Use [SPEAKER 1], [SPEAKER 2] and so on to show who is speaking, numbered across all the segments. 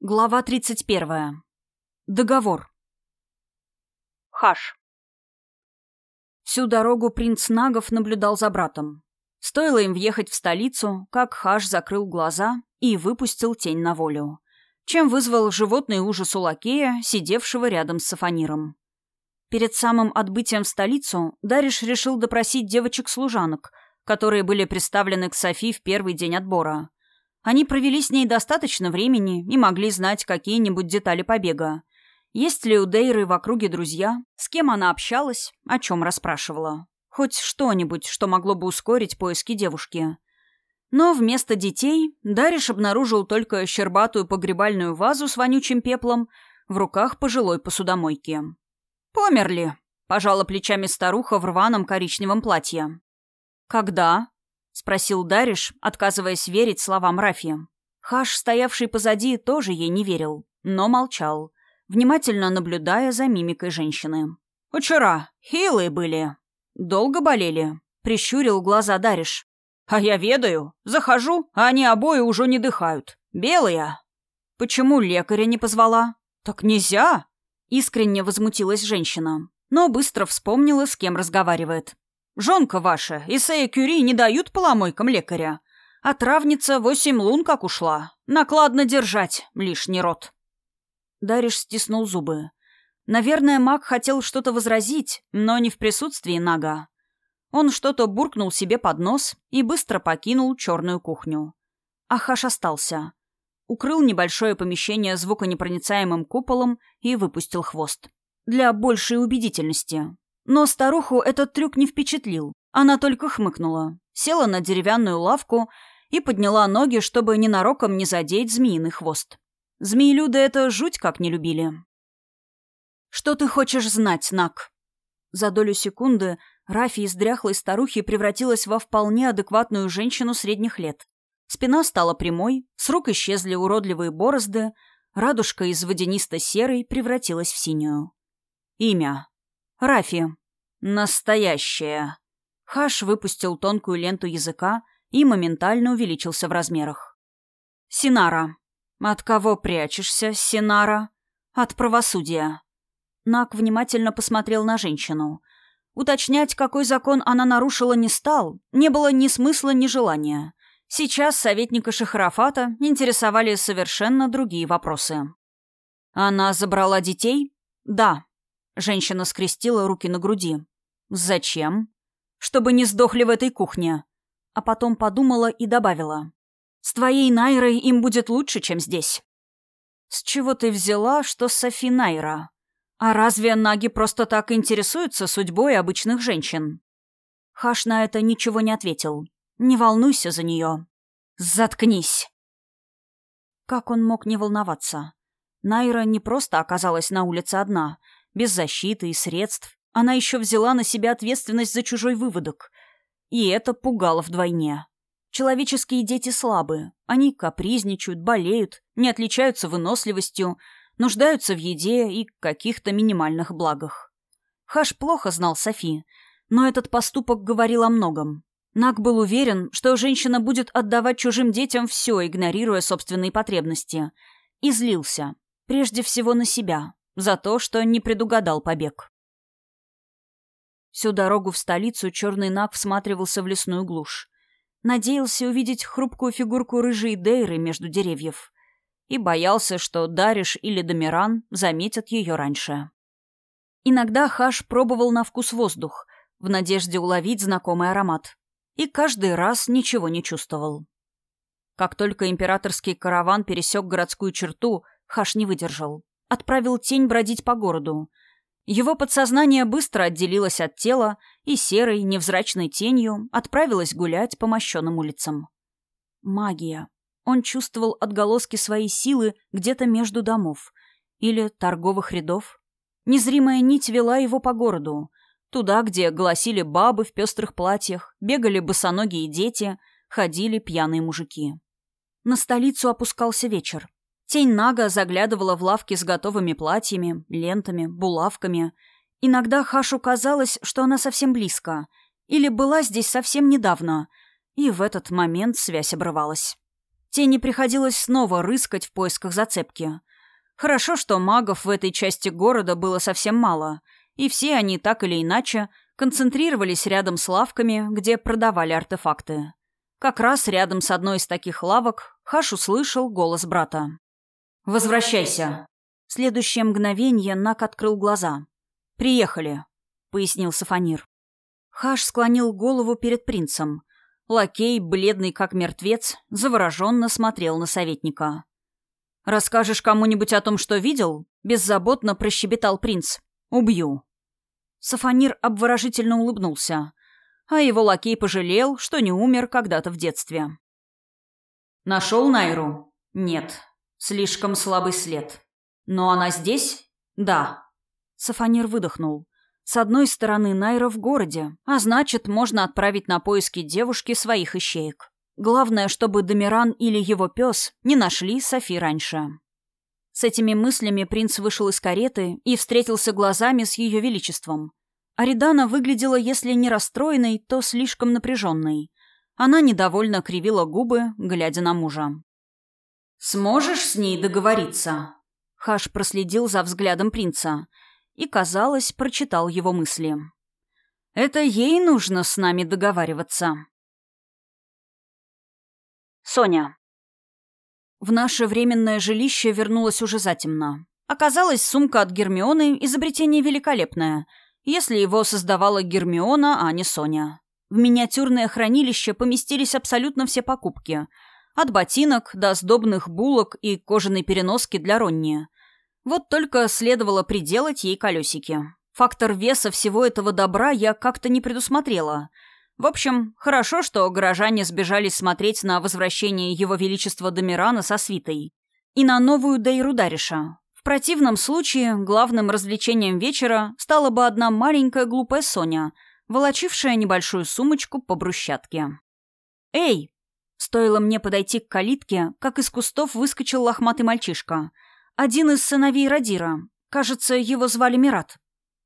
[SPEAKER 1] Глава 31. Договор. Хаш. Всю дорогу принц Нагов наблюдал за братом. Стоило им въехать в столицу, как Хаш закрыл глаза и выпустил тень на волю, чем вызвал животный ужас у лакея, сидевшего рядом с Сафаниром. Перед самым отбытием в столицу Дариш решил допросить девочек-служанок, которые были представлены к Софи в первый день отбора – они провели с ней достаточно времени и могли знать какие-нибудь детали побега. Есть ли у Дейры в округе друзья? С кем она общалась? О чем расспрашивала? Хоть что-нибудь, что могло бы ускорить поиски девушки. Но вместо детей Дариш обнаружил только щербатую погребальную вазу с вонючим пеплом в руках пожилой посудомойки. «Померли», — пожала плечами старуха в рваном коричневом платье. «Когда?» — спросил Дариш, отказываясь верить словам Рафи. Хаш, стоявший позади, тоже ей не верил, но молчал, внимательно наблюдая за мимикой женщины. «Вчера. Хилые были. Долго болели?» — прищурил глаза Дариш. «А я ведаю. Захожу, а они обои уже не дыхают. Белые». «Почему лекаря не позвала?» «Так нельзя!» — искренне возмутилась женщина, но быстро вспомнила, с кем разговаривает. Жонка ваша, Исея Кюри не дают поломойкам лекаря. А травница восемь лун как ушла. Накладно держать, лишний рот. Дариш стиснул зубы. Наверное, маг хотел что-то возразить, но не в присутствии Нага. Он что-то буркнул себе под нос и быстро покинул черную кухню. Ахаш остался. Укрыл небольшое помещение звуконепроницаемым куполом и выпустил хвост. Для большей убедительности. Но старуху этот трюк не впечатлил. Она только хмыкнула, села на деревянную лавку и подняла ноги, чтобы ненароком не задеть змеиный хвост. Змеилюды это жуть как не любили. «Что ты хочешь знать, Нак?» За долю секунды Рафи из дряхлой старухи превратилась во вполне адекватную женщину средних лет. Спина стала прямой, с рук исчезли уродливые борозды, радужка из водянисто-серой превратилась в синюю. Имя. Рафи. Настоящая. Хаш выпустил тонкую ленту языка и моментально увеличился в размерах. Синара. От кого прячешься, Синара? От правосудия. Нак внимательно посмотрел на женщину. Уточнять, какой закон она нарушила, не стал. Не было ни смысла, ни желания. Сейчас советника Шахарафата интересовали совершенно другие вопросы. Она забрала детей? Да. Женщина скрестила руки на груди. «Зачем?» «Чтобы не сдохли в этой кухне». А потом подумала и добавила. «С твоей Найрой им будет лучше, чем здесь». «С чего ты взяла, что Софи Найра? А разве наги просто так интересуются судьбой обычных женщин?» Хаш на это ничего не ответил. «Не волнуйся за нее». «Заткнись!» Как он мог не волноваться? Найра не просто оказалась на улице одна — без защиты и средств. Она еще взяла на себя ответственность за чужой выводок. И это пугало вдвойне. Человеческие дети слабы. Они капризничают, болеют, не отличаются выносливостью, нуждаются в еде и каких-то минимальных благах. Хаш плохо знал Софи, но этот поступок говорил о многом. Нак был уверен, что женщина будет отдавать чужим детям все, игнорируя собственные потребности. И злился. Прежде всего на себя. За то, что не предугадал побег. Всю дорогу в столицу черный Наг всматривался в лесную глушь. Надеялся увидеть хрупкую фигурку рыжей Дейры между деревьев. И боялся, что Дариш или Домиран заметят ее раньше. Иногда Хаш пробовал на вкус воздух, в надежде уловить знакомый аромат. И каждый раз ничего не чувствовал. Как только императорский караван пересек городскую черту, Хаш не выдержал отправил тень бродить по городу. Его подсознание быстро отделилось от тела и серой, невзрачной тенью отправилось гулять по мощенным улицам. Магия. Он чувствовал отголоски своей силы где-то между домов или торговых рядов. Незримая нить вела его по городу, туда, где гласили бабы в пестрых платьях, бегали босоногие дети, ходили пьяные мужики. На столицу опускался вечер. Тень Нага заглядывала в лавки с готовыми платьями, лентами, булавками. Иногда Хашу казалось, что она совсем близко. Или была здесь совсем недавно. И в этот момент связь обрывалась. Тени приходилось снова рыскать в поисках зацепки. Хорошо, что магов в этой части города было совсем мало, и все они так или иначе концентрировались рядом с лавками, где продавали артефакты. Как раз рядом с одной из таких лавок Хаш услышал голос брата. «Возвращайся!» В следующее мгновение Нак открыл глаза. «Приехали», — пояснил Сафанир. Хаш склонил голову перед принцем. Лакей, бледный как мертвец, завороженно смотрел на советника. «Расскажешь кому-нибудь о том, что видел?» — беззаботно прощебетал принц. «Убью». Сафанир обворожительно улыбнулся, а его лакей пожалел, что не умер когда-то в детстве. «Нашел Найру?» «Нет. Слишком слабый след. Но она здесь?» «Да». Сафанир выдохнул. С одной стороны, Найра в городе, а значит, можно отправить на поиски девушки своих ищеек. Главное, чтобы Домиран или его пес не нашли Софи раньше. С этими мыслями принц вышел из кареты и встретился глазами с ее величеством. Аридана выглядела, если не расстроенной, то слишком напряженной. Она недовольно кривила губы, глядя на мужа. «Сможешь с ней договориться?» Хаш проследил за взглядом принца и, казалось, прочитал его мысли. «Это ей нужно с нами договариваться», Соня. В наше временное жилище вернулась уже затемно. Оказалось, сумка от Гермионы — изобретение великолепное, если его создавала Гермиона, а не Соня. В миниатюрное хранилище поместились абсолютно все покупки. От ботинок до сдобных булок и кожаной переноски для Ронни. Вот только следовало приделать ей колесики. Фактор веса всего этого добра я как-то не предусмотрела — в общем, хорошо, что горожане сбежали смотреть на возвращение его величества Домирана со свитой и на новую Дейру Дариша. В противном случае главным развлечением вечера стала бы одна маленькая глупая Соня, волочившая небольшую сумочку по брусчатке. «Эй!» Стоило мне подойти к калитке, как из кустов выскочил лохматый мальчишка. Один из сыновей Радира. Кажется, его звали Мират.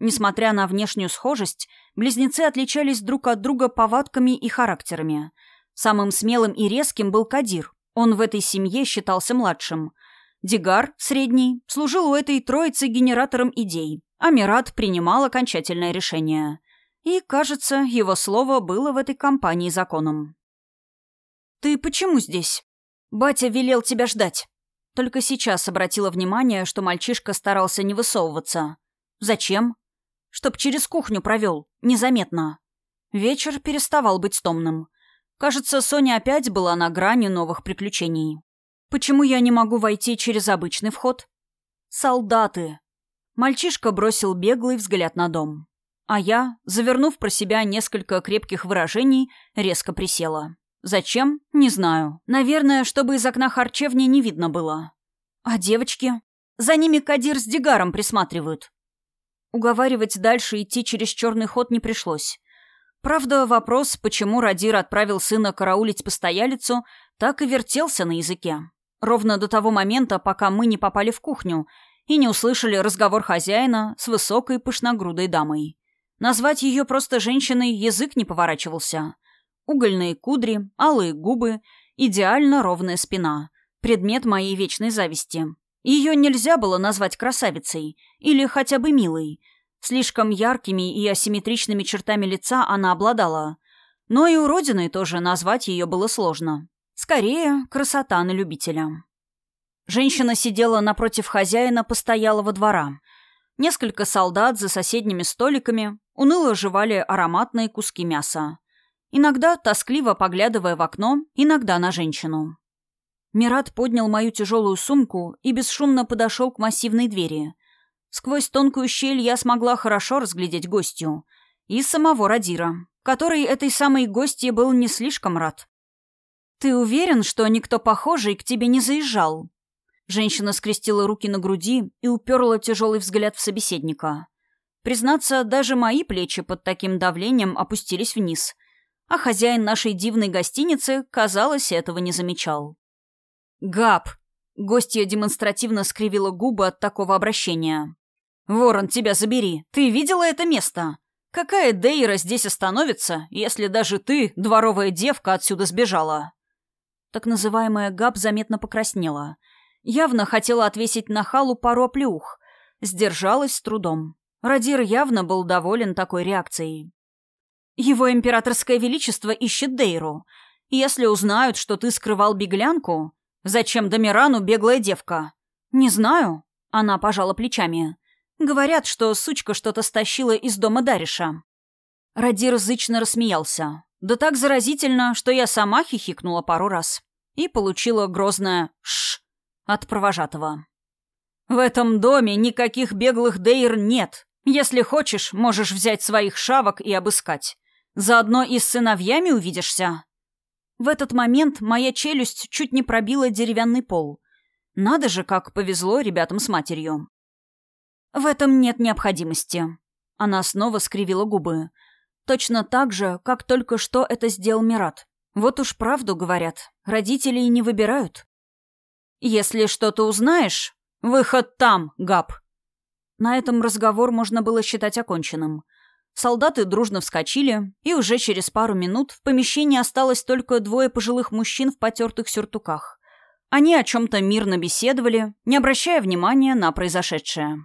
[SPEAKER 1] Несмотря на внешнюю схожесть, близнецы отличались друг от друга повадками и характерами. Самым смелым и резким был Кадир. Он в этой семье считался младшим. Дигар, средний, служил у этой троицы генератором идей, а Мират принимал окончательное решение. И, кажется, его слово было в этой компании законом. «Ты почему здесь? Батя велел тебя ждать». Только сейчас обратила внимание, что мальчишка старался не высовываться. «Зачем?» Чтоб через кухню провел, незаметно. Вечер переставал быть томным. Кажется, Соня опять была на грани новых приключений. Почему я не могу войти через обычный вход? Солдаты. Мальчишка бросил беглый взгляд на дом. А я, завернув про себя несколько крепких выражений, резко присела. Зачем? Не знаю. Наверное, чтобы из окна харчевни не видно было. А девочки? За ними Кадир с Дигаром присматривают. Уговаривать дальше идти через черный ход не пришлось. Правда, вопрос, почему Радир отправил сына караулить постоялицу, так и вертелся на языке. Ровно до того момента, пока мы не попали в кухню и не услышали разговор хозяина с высокой пышногрудой дамой. Назвать ее просто женщиной язык не поворачивался. Угольные кудри, алые губы, идеально ровная спина. Предмет моей вечной зависти. Ее нельзя было назвать красавицей или хотя бы милой. Слишком яркими и асимметричными чертами лица она обладала. Но и уродиной тоже назвать ее было сложно. Скорее, красота на любителя. Женщина сидела напротив хозяина постоялого двора. Несколько солдат за соседними столиками уныло жевали ароматные куски мяса. Иногда тоскливо поглядывая в окно, иногда на женщину. Мират поднял мою тяжелую сумку и бесшумно подошел к массивной двери. Сквозь тонкую щель я смогла хорошо разглядеть гостью. И самого Радира, который этой самой гостье был не слишком рад. «Ты уверен, что никто похожий к тебе не заезжал?» Женщина скрестила руки на груди и уперла тяжелый взгляд в собеседника. Признаться, даже мои плечи под таким давлением опустились вниз, а хозяин нашей дивной гостиницы, казалось, этого не замечал. «Габ!» Гостья демонстративно скривила губы от такого обращения. «Ворон, тебя забери! Ты видела это место? Какая Дейра здесь остановится, если даже ты, дворовая девка, отсюда сбежала?» Так называемая Габ заметно покраснела. Явно хотела отвесить на халу пару оплеух. Сдержалась с трудом. Радир явно был доволен такой реакцией. «Его императорское величество ищет Дейру. Если узнают, что ты скрывал беглянку, зачем Домирану беглая девка?» «Не знаю», — она пожала плечами. «Говорят, что сучка что-то стащила из дома Дариша». Радир зычно рассмеялся. Да так заразительно, что я сама хихикнула пару раз. И получила грозное «ш» от провожатого. «В этом доме никаких беглых Дейр нет. Если хочешь, можешь взять своих шавок и обыскать. Заодно и с сыновьями увидишься». В этот момент моя челюсть чуть не пробила деревянный пол. Надо же, как повезло ребятам с матерью. «В этом нет необходимости». Она снова скривила губы. Точно так же, как только что это сделал Мират. Вот уж правду говорят, родители не выбирают. «Если что-то узнаешь, выход там, Габ!» На этом разговор можно было считать оконченным. Солдаты дружно вскочили, и уже через пару минут в помещении осталось только двое пожилых мужчин в потертых сюртуках. Они о чем-то мирно беседовали, не обращая внимания на произошедшее.